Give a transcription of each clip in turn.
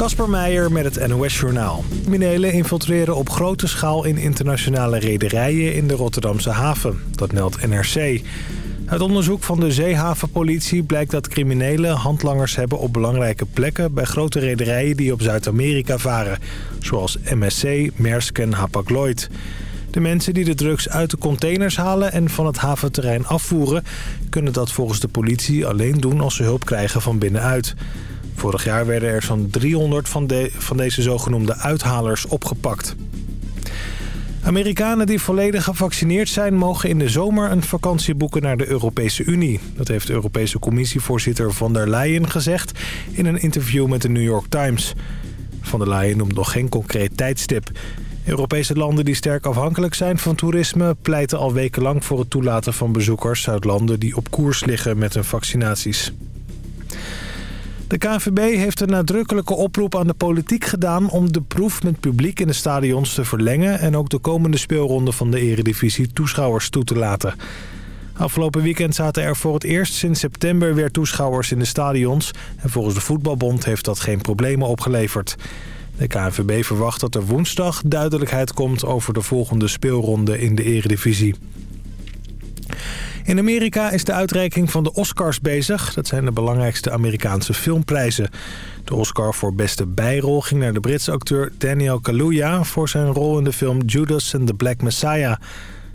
Kasper Meijer met het NOS-journaal. Criminelen infiltreren op grote schaal in internationale rederijen in de Rotterdamse haven. Dat meldt NRC. Uit onderzoek van de zeehavenpolitie blijkt dat criminelen handlangers hebben op belangrijke plekken bij grote rederijen die op Zuid-Amerika varen. Zoals MSC, Maersk en Hapag-Lloyd. De mensen die de drugs uit de containers halen en van het haventerrein afvoeren... kunnen dat volgens de politie alleen doen als ze hulp krijgen van binnenuit. Vorig jaar werden er zo'n 300 van, de, van deze zogenoemde uithalers opgepakt. Amerikanen die volledig gevaccineerd zijn... mogen in de zomer een vakantie boeken naar de Europese Unie. Dat heeft Europese Commissievoorzitter van der Leyen gezegd... in een interview met de New York Times. Van der Leyen noemt nog geen concreet tijdstip. Europese landen die sterk afhankelijk zijn van toerisme... pleiten al wekenlang voor het toelaten van bezoekers uit landen... die op koers liggen met hun vaccinaties. De KNVB heeft een nadrukkelijke oproep aan de politiek gedaan... om de proef met publiek in de stadions te verlengen... en ook de komende speelronde van de eredivisie toeschouwers toe te laten. Afgelopen weekend zaten er voor het eerst sinds september weer toeschouwers in de stadions... en volgens de Voetbalbond heeft dat geen problemen opgeleverd. De KNVB verwacht dat er woensdag duidelijkheid komt over de volgende speelronde in de eredivisie. In Amerika is de uitreiking van de Oscars bezig. Dat zijn de belangrijkste Amerikaanse filmprijzen. De Oscar voor beste bijrol ging naar de Britse acteur Daniel Kaluuya... voor zijn rol in de film Judas and the Black Messiah.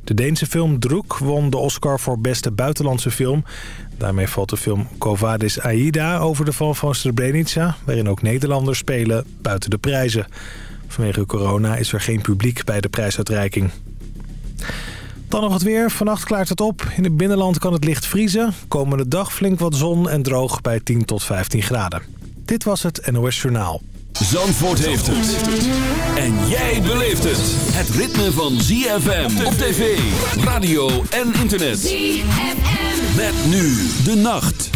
De Deense film Droek won de Oscar voor beste buitenlandse film. Daarmee valt de film Covadis Aida over de val van Srebrenica... waarin ook Nederlanders spelen buiten de prijzen. Vanwege corona is er geen publiek bij de prijsuitreiking. Dan nog het weer. Vannacht klaart het op. In het binnenland kan het licht vriezen. Komende dag flink wat zon en droog bij 10 tot 15 graden. Dit was het NOS Journaal. Zandvoort heeft het. En jij beleeft het. Het ritme van ZFM op tv, radio en internet. ZFM. Met nu de nacht.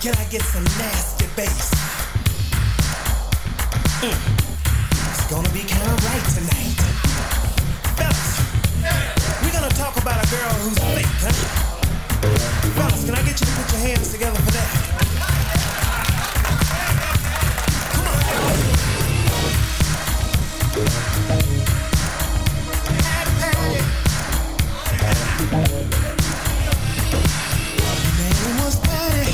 Can I get some nasty bass? Mm. It's gonna be kind of right tonight. About a girl who's fake, huh? Fellas, can I get you to put your hands together for that? Come on. name was Patty,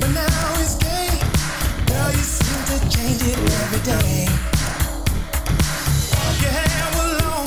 but now it's gay. Girl, you seem to change it every day. Your hair was long,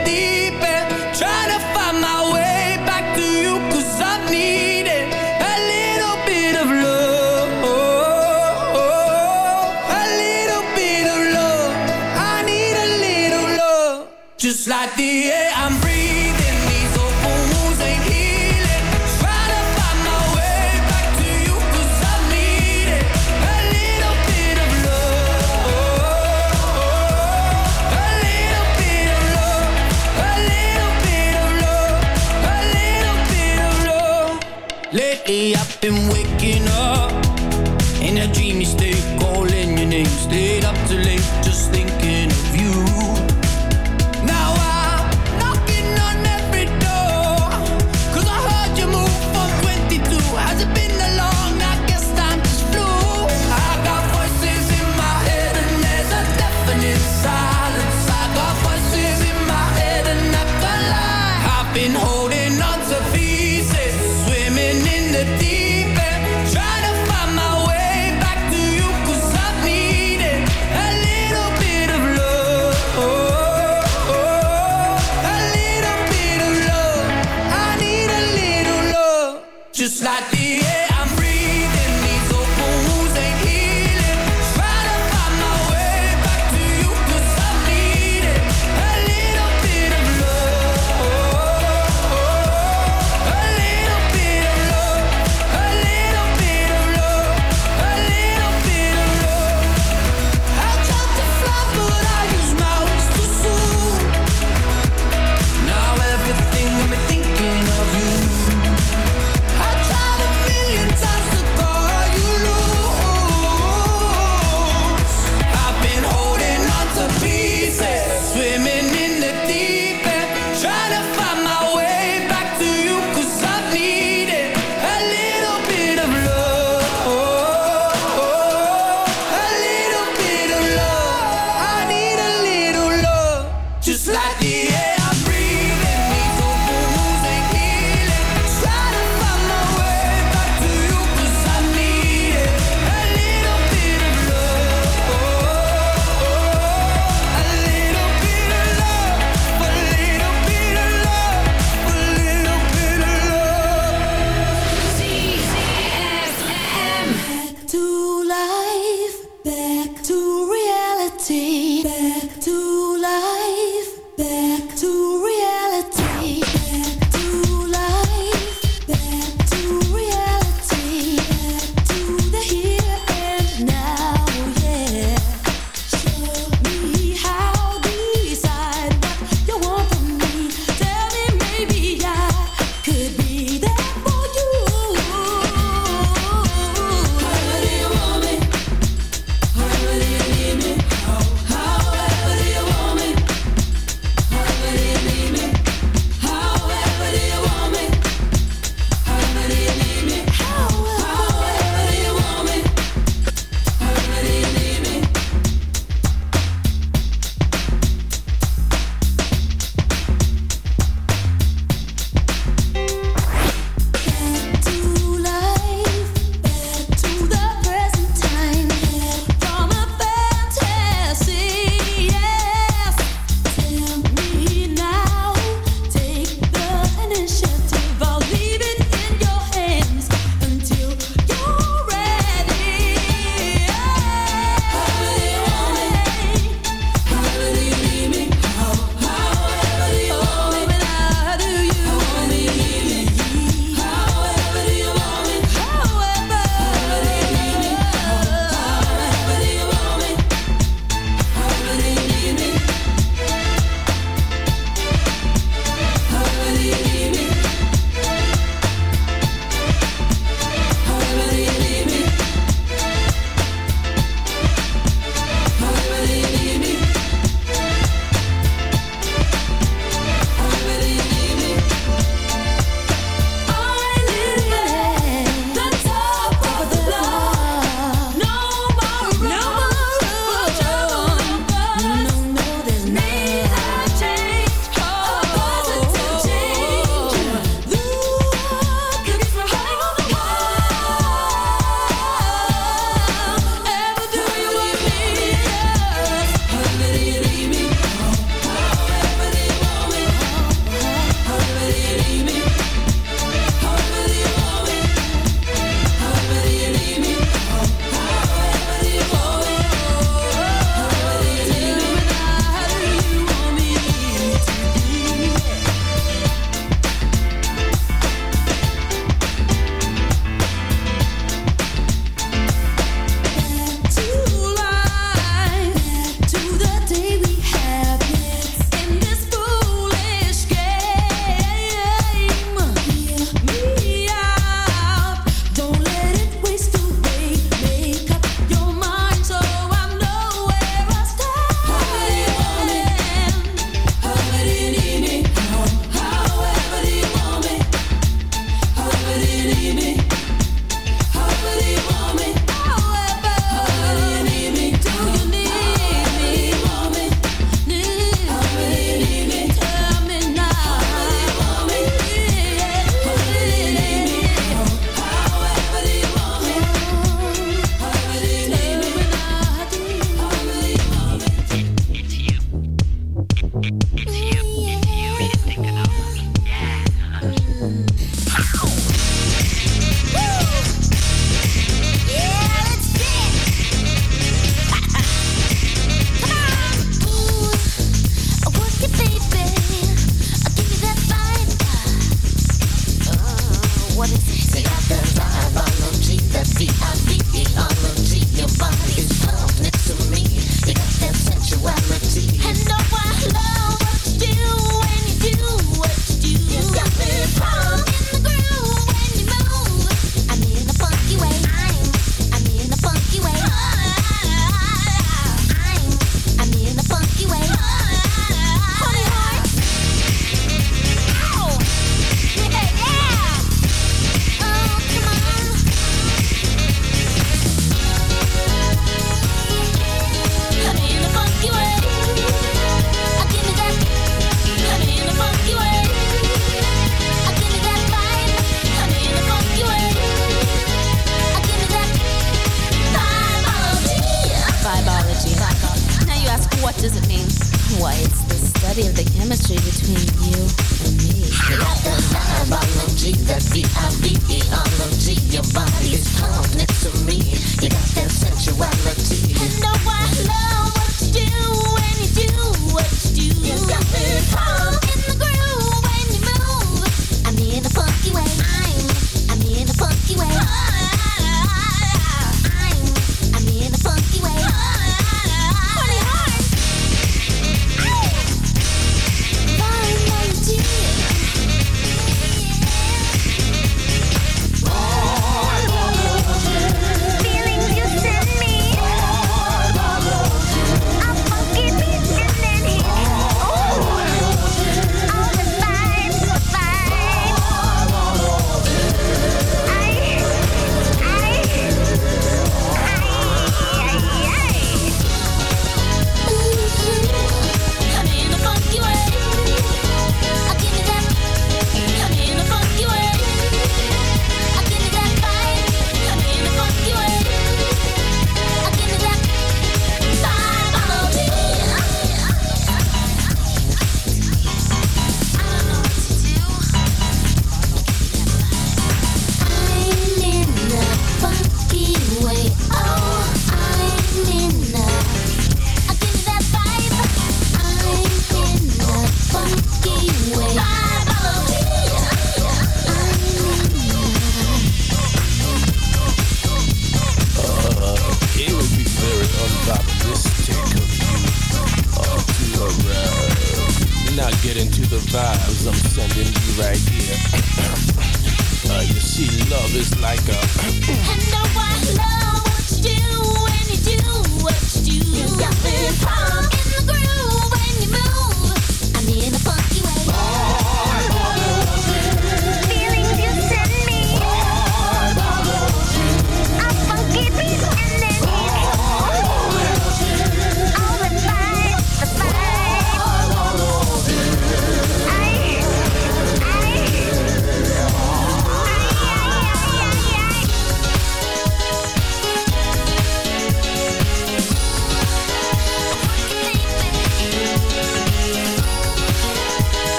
In dreamy state Calling your name Stayed up too late Just thinking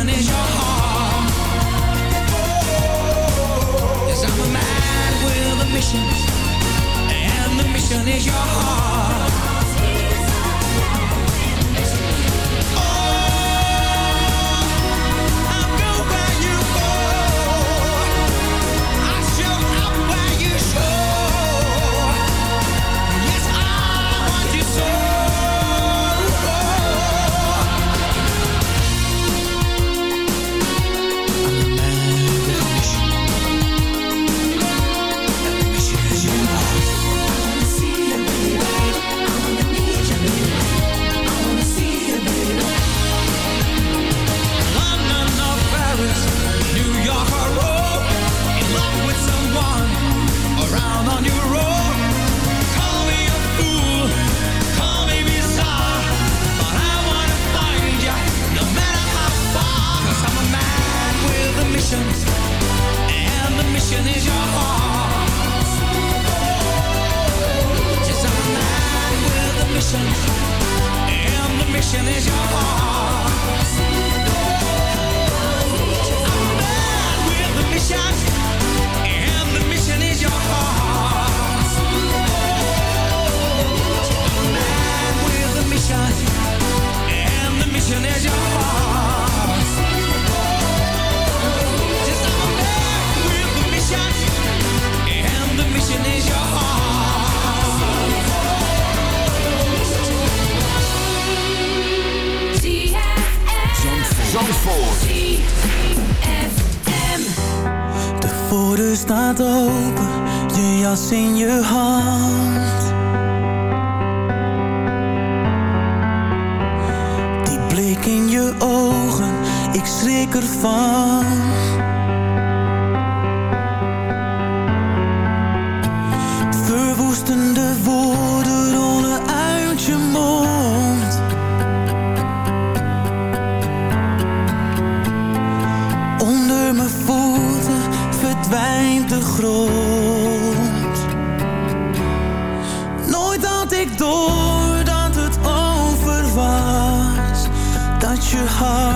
Spanish in je hand. Die blik in je ogen, ik schrik ervan. Dat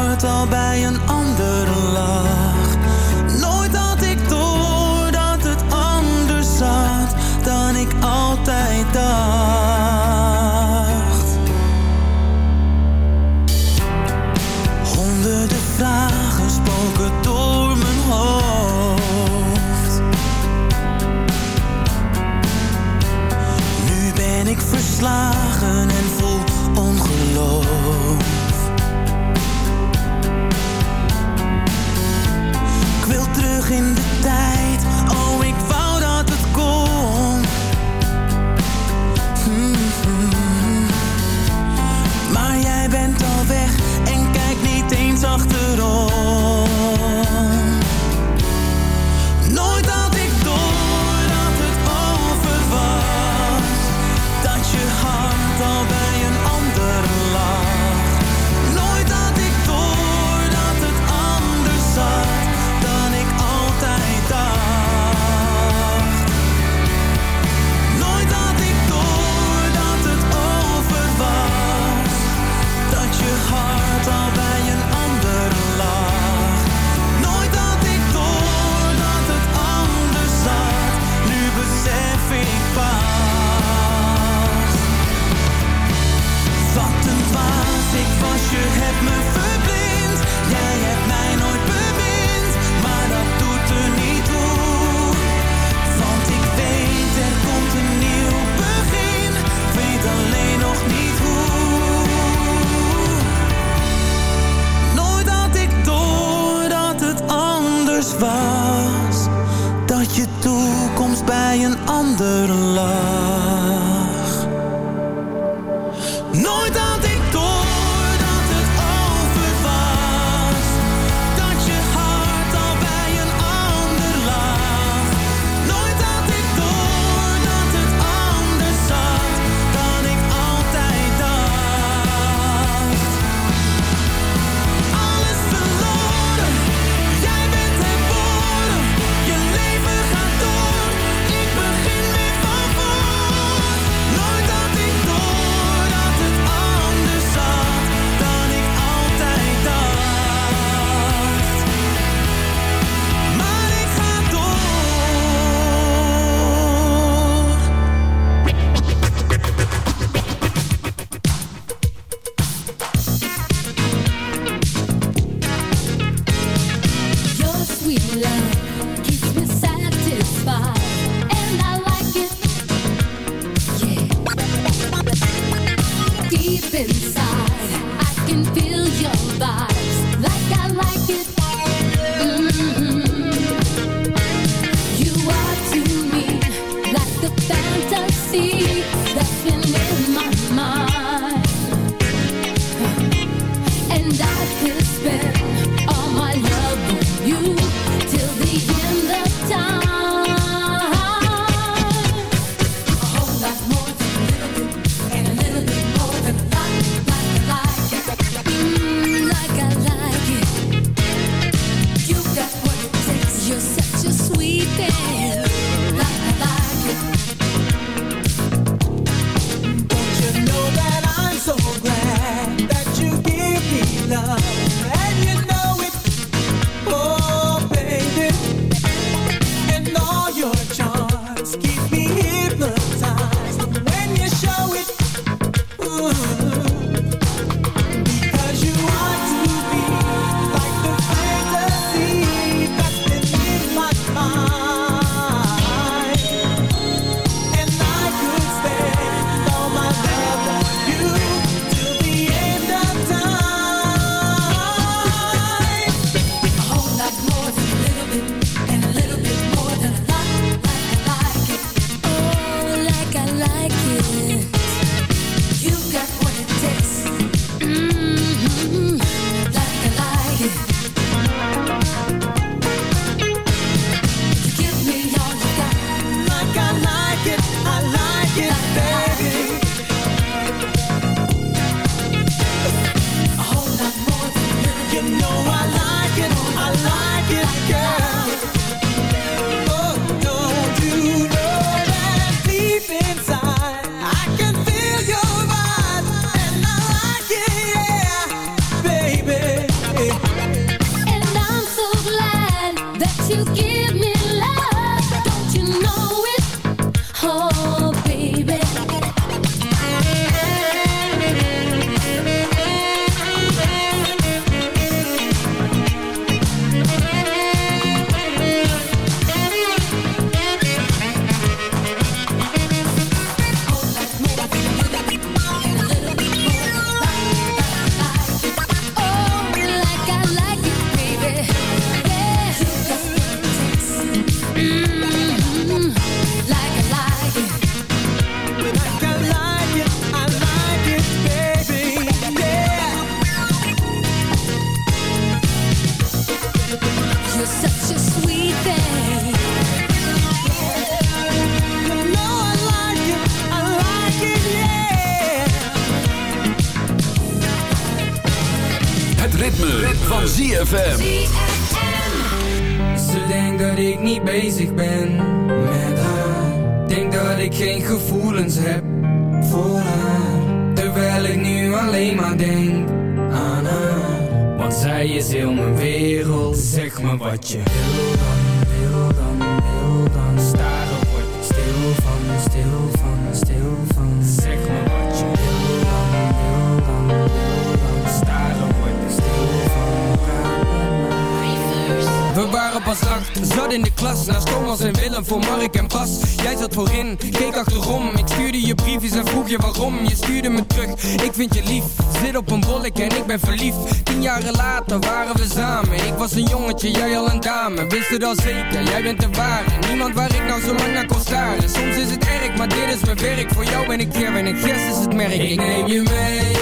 maar dit is mijn werk. Voor jou ben ik Kevin en ik is het merk. Ik, neem je mee,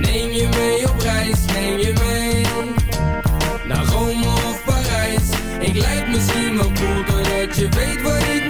neem je mee op reis, neem je mee. Naar Rome of Parijs. Ik leid misschien wel cool, doordat je weet wat ik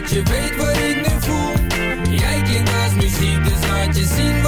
dat je weet wat ik nu voel. Jij klinkt als muziek, dus laat je zien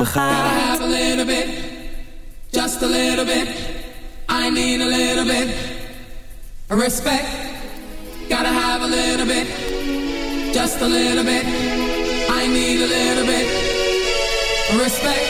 Weer open gaat have a little bit, just a little bit. I need a little bit of respect. Gotta have a little bit, just a little bit. I need a little bit of respect.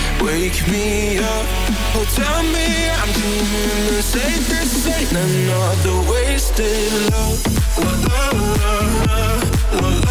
Wake me up, oh tell me I'm dreaming the safest ain't another wasted love. La, la, la, la.